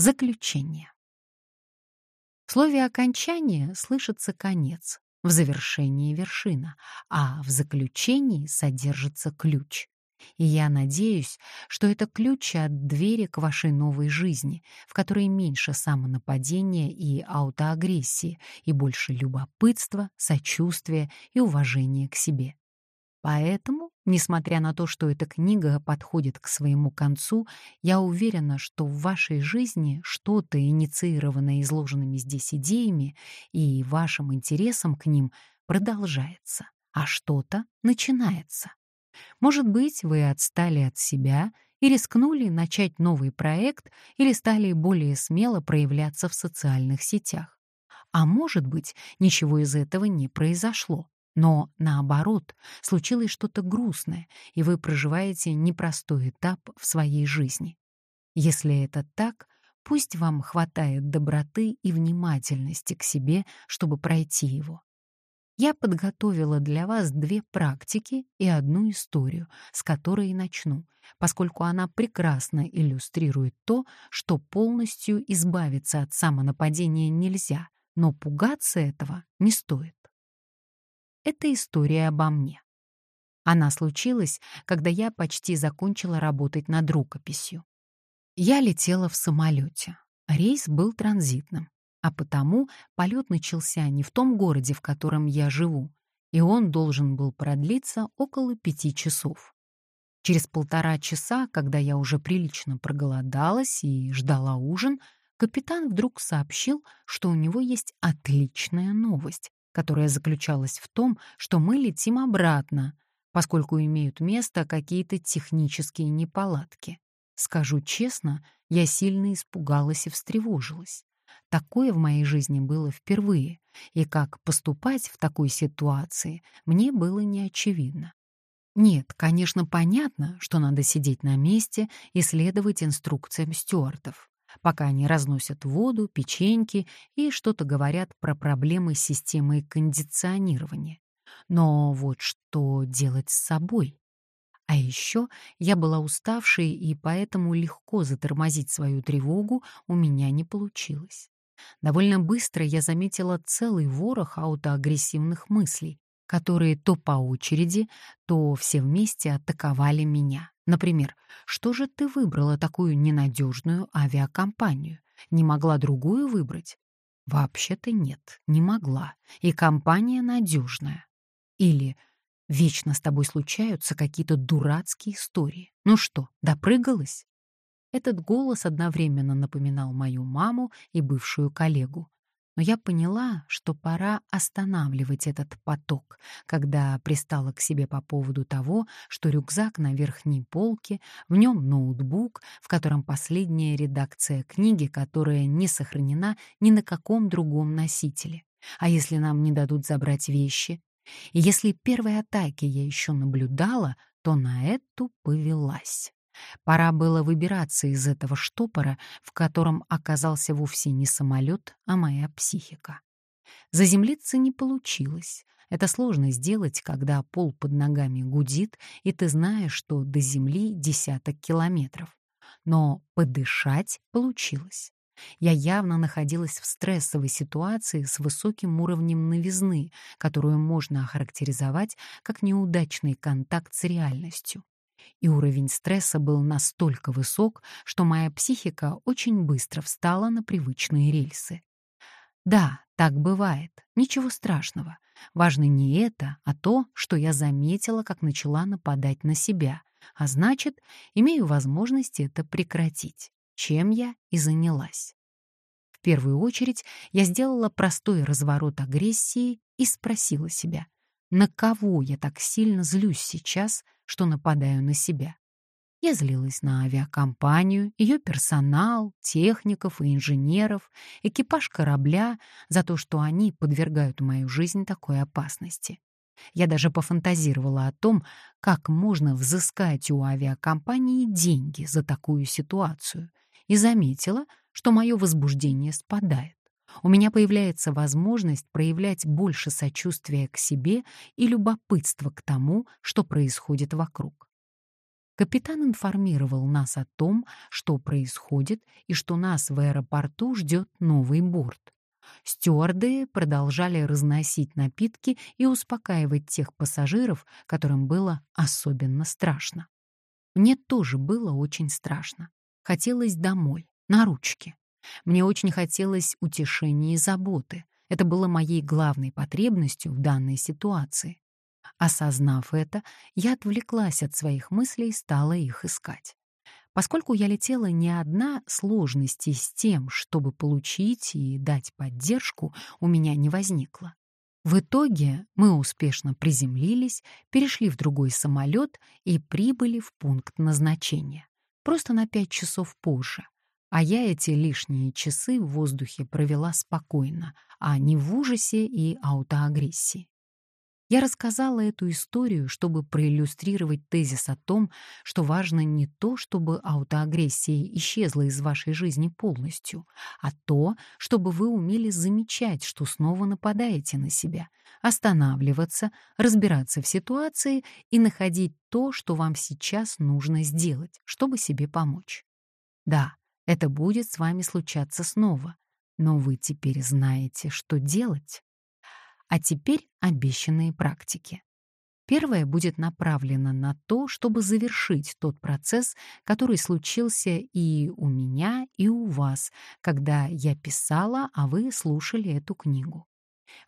Заключение. В слове «окончание» слышится конец, в завершении — вершина, а в заключении содержится ключ. И я надеюсь, что это ключ от двери к вашей новой жизни, в которой меньше самонападения и аутоагрессии, и больше любопытства, сочувствия и уважения к себе. Поэтому, несмотря на то, что эта книга подходит к своему концу, я уверена, что в вашей жизни что-то, инициированное изложенными здесь идеями и вашим интересом к ним, продолжается, а что-то начинается. Может быть, вы отстали от себя и рискнули начать новый проект или стали более смело проявляться в социальных сетях. А может быть, ничего из этого не произошло. Но, наоборот, случилось что-то грустное, и вы проживаете непростой этап в своей жизни. Если это так, пусть вам хватает доброты и внимательности к себе, чтобы пройти его. Я подготовила для вас две практики и одну историю, с которой и начну, поскольку она прекрасно иллюстрирует то, что полностью избавиться от самонападения нельзя, но пугаться этого не стоит. Это история обо мне. Она случилась, когда я почти закончила работать над рукописью. Я летела в самолете. Рейс был транзитным а потому полет начался не в том городе, в котором я живу, и он должен был продлиться около пяти часов. Через полтора часа, когда я уже прилично проголодалась и ждала ужин, капитан вдруг сообщил, что у него есть отличная новость, которая заключалась в том, что мы летим обратно, поскольку имеют место какие-то технические неполадки. Скажу честно, я сильно испугалась и встревожилась. Такое в моей жизни было впервые, и как поступать в такой ситуации мне было не очевидно. Нет, конечно, понятно, что надо сидеть на месте и следовать инструкциям стюартов, пока они разносят воду, печеньки и что-то говорят про проблемы с системой кондиционирования. Но вот что делать с собой? А еще я была уставшей, и поэтому легко затормозить свою тревогу у меня не получилось. Довольно быстро я заметила целый ворох аутоагрессивных мыслей, которые то по очереди, то все вместе атаковали меня. Например, что же ты выбрала такую ненадежную авиакомпанию? Не могла другую выбрать? Вообще-то нет, не могла. И компания надежная. Или вечно с тобой случаются какие-то дурацкие истории. Ну что, допрыгалась? Этот голос одновременно напоминал мою маму и бывшую коллегу. Но я поняла, что пора останавливать этот поток, когда пристала к себе по поводу того, что рюкзак на верхней полке, в нем ноутбук, в котором последняя редакция книги, которая не сохранена ни на каком другом носителе. А если нам не дадут забрать вещи? И если первой атаки я еще наблюдала, то на эту повелась. Пора было выбираться из этого штопора, в котором оказался вовсе не самолет, а моя психика. Заземлиться не получилось. Это сложно сделать, когда пол под ногами гудит, и ты знаешь, что до земли десяток километров. Но подышать получилось. Я явно находилась в стрессовой ситуации с высоким уровнем новизны, которую можно охарактеризовать как неудачный контакт с реальностью и уровень стресса был настолько высок, что моя психика очень быстро встала на привычные рельсы. Да, так бывает, ничего страшного. Важно не это, а то, что я заметила, как начала нападать на себя, а значит, имею возможность это прекратить, чем я и занялась. В первую очередь я сделала простой разворот агрессии и спросила себя, на кого я так сильно злюсь сейчас, что нападаю на себя. Я злилась на авиакомпанию, ее персонал, техников и инженеров, экипаж корабля за то, что они подвергают мою жизнь такой опасности. Я даже пофантазировала о том, как можно взыскать у авиакомпании деньги за такую ситуацию, и заметила, что мое возбуждение спадает. У меня появляется возможность проявлять больше сочувствия к себе и любопытства к тому, что происходит вокруг. Капитан информировал нас о том, что происходит и что нас в аэропорту ждет новый борт. Стюарды продолжали разносить напитки и успокаивать тех пассажиров, которым было особенно страшно. Мне тоже было очень страшно. Хотелось домой, на ручки. Мне очень хотелось утешения и заботы. Это было моей главной потребностью в данной ситуации. Осознав это, я отвлеклась от своих мыслей и стала их искать. Поскольку я летела не одна, сложности с тем, чтобы получить и дать поддержку, у меня не возникло. В итоге мы успешно приземлились, перешли в другой самолет и прибыли в пункт назначения. Просто на пять часов позже. А я эти лишние часы в воздухе провела спокойно, а не в ужасе и аутоагрессии. Я рассказала эту историю, чтобы проиллюстрировать тезис о том, что важно не то, чтобы аутоагрессия исчезла из вашей жизни полностью, а то, чтобы вы умели замечать, что снова нападаете на себя, останавливаться, разбираться в ситуации и находить то, что вам сейчас нужно сделать, чтобы себе помочь. Да, это будет с вами случаться снова, но вы теперь знаете, что делать. А теперь обещанные практики. Первое будет направлено на то, чтобы завершить тот процесс, который случился и у меня, и у вас, когда я писала, а вы слушали эту книгу.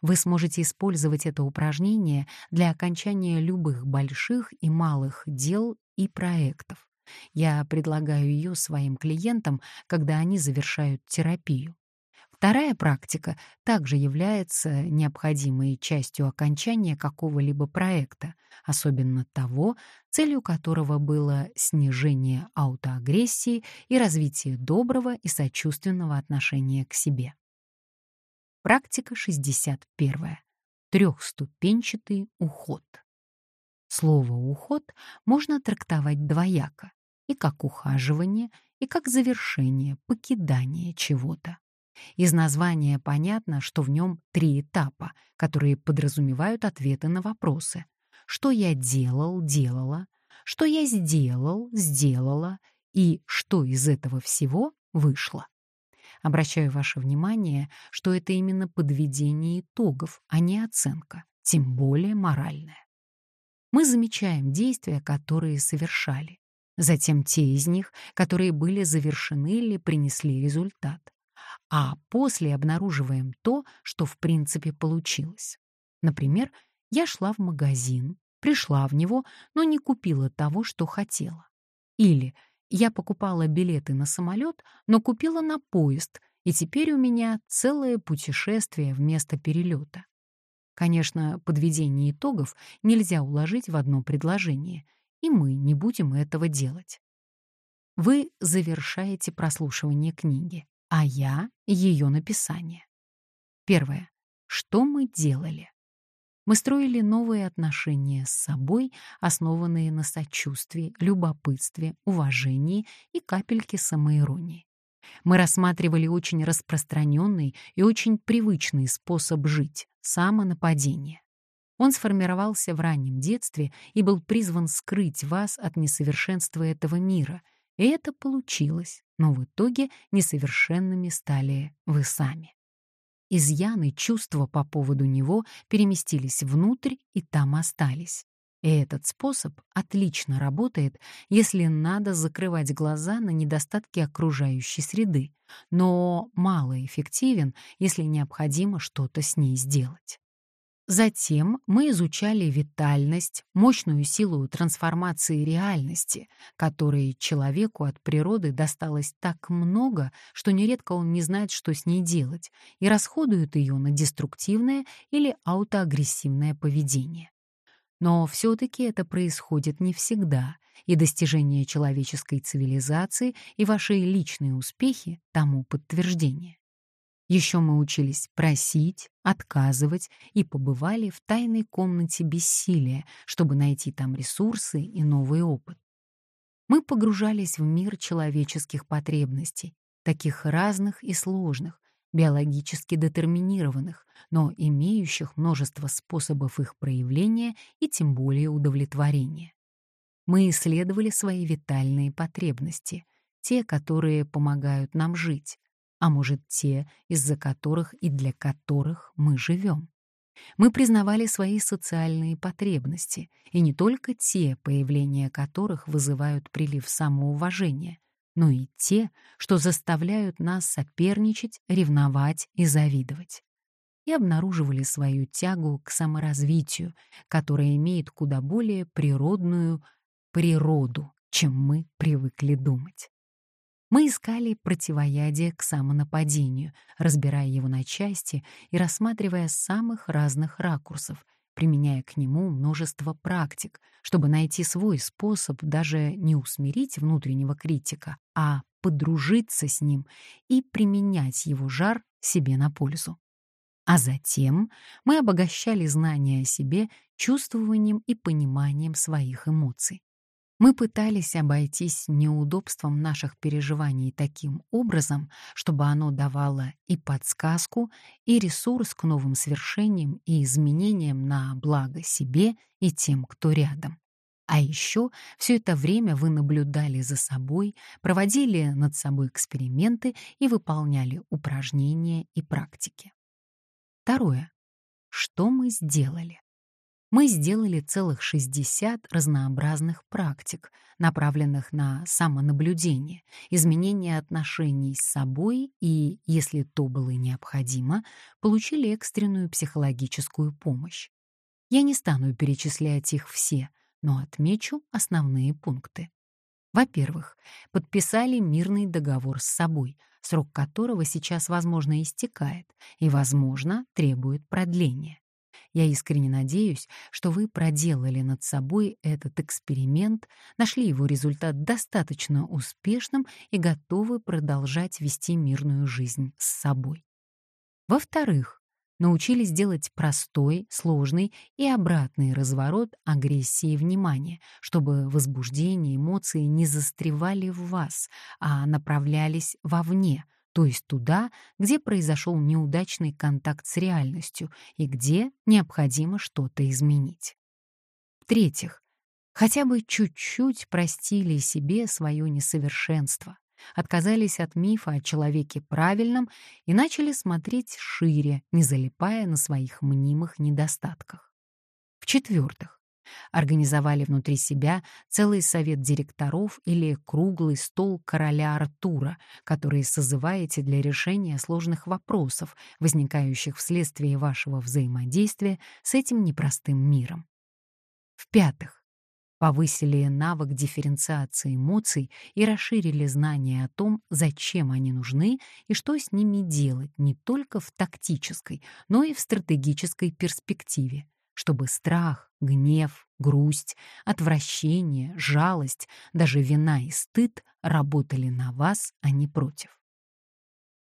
Вы сможете использовать это упражнение для окончания любых больших и малых дел и проектов. Я предлагаю ее своим клиентам, когда они завершают терапию. Вторая практика также является необходимой частью окончания какого-либо проекта, особенно того, целью которого было снижение аутоагрессии и развитие доброго и сочувственного отношения к себе. Практика 61. Трехступенчатый уход. Слово «уход» можно трактовать двояко, и как ухаживание, и как завершение, покидание чего-то. Из названия понятно, что в нем три этапа, которые подразумевают ответы на вопросы. Что я делал, делала, что я сделал, сделала и что из этого всего вышло. Обращаю ваше внимание, что это именно подведение итогов, а не оценка, тем более моральная. Мы замечаем действия, которые совершали, затем те из них, которые были завершены или принесли результат а после обнаруживаем то, что в принципе получилось. Например, я шла в магазин, пришла в него, но не купила того, что хотела. Или я покупала билеты на самолет, но купила на поезд, и теперь у меня целое путешествие вместо перелета. Конечно, подведение итогов нельзя уложить в одно предложение, и мы не будем этого делать. Вы завершаете прослушивание книги а я — ее написание. Первое. Что мы делали? Мы строили новые отношения с собой, основанные на сочувствии, любопытстве, уважении и капельке самоиронии. Мы рассматривали очень распространенный и очень привычный способ жить — самонападение. Он сформировался в раннем детстве и был призван скрыть вас от несовершенства этого мира и это получилось, но в итоге несовершенными стали вы сами. Изъяны чувства по поводу него переместились внутрь и там остались. И этот способ отлично работает, если надо закрывать глаза на недостатки окружающей среды, но малоэффективен, если необходимо что-то с ней сделать. Затем мы изучали витальность, мощную силу трансформации реальности, которой человеку от природы досталось так много, что нередко он не знает, что с ней делать, и расходует ее на деструктивное или аутоагрессивное поведение. Но все-таки это происходит не всегда, и достижения человеческой цивилизации и ваши личные успехи тому подтверждение. Еще мы учились просить, отказывать и побывали в тайной комнате бессилия, чтобы найти там ресурсы и новый опыт. Мы погружались в мир человеческих потребностей, таких разных и сложных, биологически детерминированных, но имеющих множество способов их проявления и тем более удовлетворения. Мы исследовали свои витальные потребности, те, которые помогают нам жить, а может, те, из-за которых и для которых мы живем. Мы признавали свои социальные потребности, и не только те, появления которых вызывают прилив самоуважения, но и те, что заставляют нас соперничать, ревновать и завидовать. И обнаруживали свою тягу к саморазвитию, которая имеет куда более природную природу, чем мы привыкли думать. Мы искали противоядие к самонападению, разбирая его на части и рассматривая с самых разных ракурсов, применяя к нему множество практик, чтобы найти свой способ даже не усмирить внутреннего критика, а подружиться с ним и применять его жар себе на пользу. А затем мы обогащали знания о себе чувствованием и пониманием своих эмоций. Мы пытались обойтись неудобством наших переживаний таким образом, чтобы оно давало и подсказку, и ресурс к новым свершениям и изменениям на благо себе и тем, кто рядом. А еще все это время вы наблюдали за собой, проводили над собой эксперименты и выполняли упражнения и практики. Второе. Что мы сделали? Мы сделали целых 60 разнообразных практик, направленных на самонаблюдение, изменение отношений с собой и, если то было необходимо, получили экстренную психологическую помощь. Я не стану перечислять их все, но отмечу основные пункты. Во-первых, подписали мирный договор с собой, срок которого сейчас, возможно, истекает и, возможно, требует продления. Я искренне надеюсь, что вы проделали над собой этот эксперимент, нашли его результат достаточно успешным и готовы продолжать вести мирную жизнь с собой. Во-вторых, научились делать простой, сложный и обратный разворот агрессии внимания, чтобы возбуждение, эмоции не застревали в вас, а направлялись вовне — то есть туда, где произошел неудачный контакт с реальностью и где необходимо что-то изменить. В-третьих, хотя бы чуть-чуть простили себе свое несовершенство, отказались от мифа о человеке правильном и начали смотреть шире, не залипая на своих мнимых недостатках. В-четвертых, Организовали внутри себя целый совет директоров или круглый стол короля Артура, который созываете для решения сложных вопросов, возникающих вследствие вашего взаимодействия с этим непростым миром. В-пятых, повысили навык дифференциации эмоций и расширили знания о том, зачем они нужны и что с ними делать не только в тактической, но и в стратегической перспективе, чтобы страх, гнев, грусть, отвращение, жалость, даже вина и стыд работали на вас, а не против.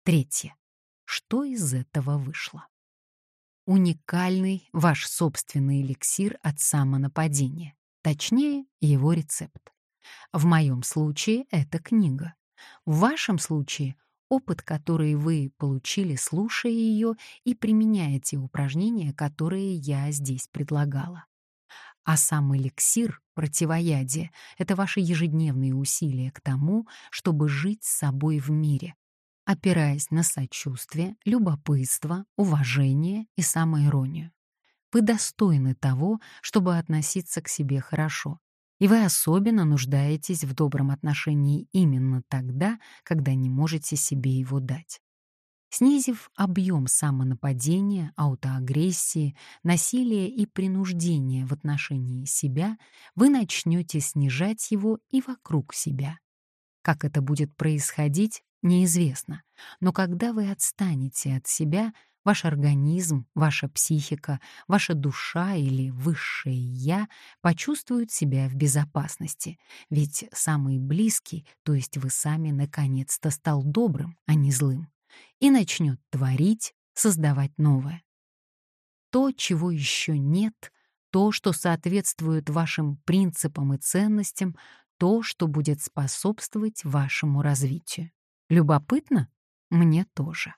Третье. Что из этого вышло? Уникальный ваш собственный эликсир от самонападения, точнее, его рецепт. В моем случае это книга. В вашем случае — опыт, который вы получили, слушая ее и применяя те упражнения, которые я здесь предлагала. А сам эликсир, противоядие — это ваши ежедневные усилия к тому, чтобы жить с собой в мире, опираясь на сочувствие, любопытство, уважение и самоиронию. Вы достойны того, чтобы относиться к себе хорошо, и вы особенно нуждаетесь в добром отношении именно тогда, когда не можете себе его дать. Снизив объем самонападения, аутоагрессии, насилия и принуждения в отношении себя, вы начнете снижать его и вокруг себя. Как это будет происходить, неизвестно, но когда вы отстанете от себя, Ваш организм, ваша психика, ваша душа или высшее «я» почувствуют себя в безопасности, ведь самый близкий, то есть вы сами, наконец-то стал добрым, а не злым, и начнет творить, создавать новое. То, чего еще нет, то, что соответствует вашим принципам и ценностям, то, что будет способствовать вашему развитию. Любопытно? Мне тоже.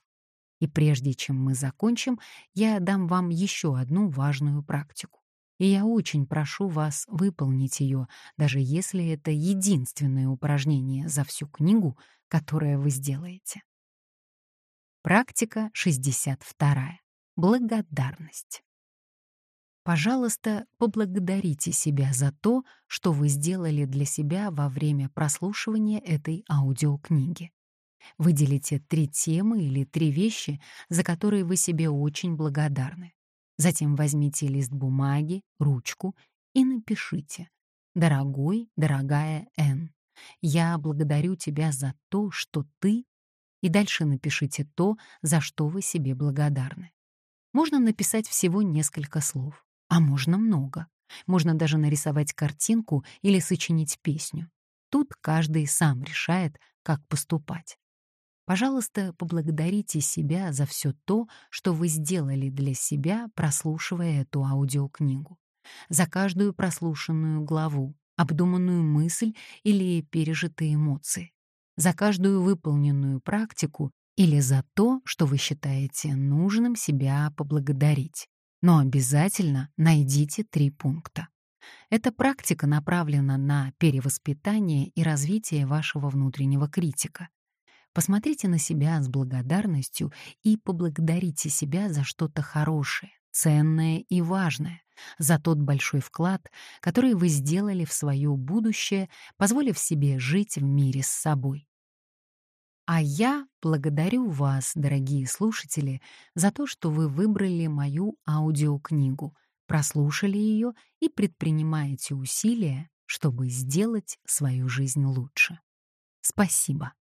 И прежде чем мы закончим, я дам вам еще одну важную практику. и я очень прошу вас выполнить ее, даже если это единственное упражнение за всю книгу, которое вы сделаете. Практика 62. Благодарность. Пожалуйста, поблагодарите себя за то, что вы сделали для себя во время прослушивания этой аудиокниги. Выделите три темы или три вещи, за которые вы себе очень благодарны. Затем возьмите лист бумаги, ручку и напишите «Дорогой, дорогая Н, я благодарю тебя за то, что ты...» И дальше напишите то, за что вы себе благодарны. Можно написать всего несколько слов. А можно много. Можно даже нарисовать картинку или сочинить песню. Тут каждый сам решает, как поступать. Пожалуйста, поблагодарите себя за все то, что вы сделали для себя, прослушивая эту аудиокнигу. За каждую прослушанную главу, обдуманную мысль или пережитые эмоции. За каждую выполненную практику или за то, что вы считаете нужным себя поблагодарить. Но обязательно найдите три пункта. Эта практика направлена на перевоспитание и развитие вашего внутреннего критика. Посмотрите на себя с благодарностью и поблагодарите себя за что-то хорошее, ценное и важное, за тот большой вклад, который вы сделали в свое будущее, позволив себе жить в мире с собой. А я благодарю вас, дорогие слушатели, за то, что вы выбрали мою аудиокнигу, прослушали ее и предпринимаете усилия, чтобы сделать свою жизнь лучше. Спасибо.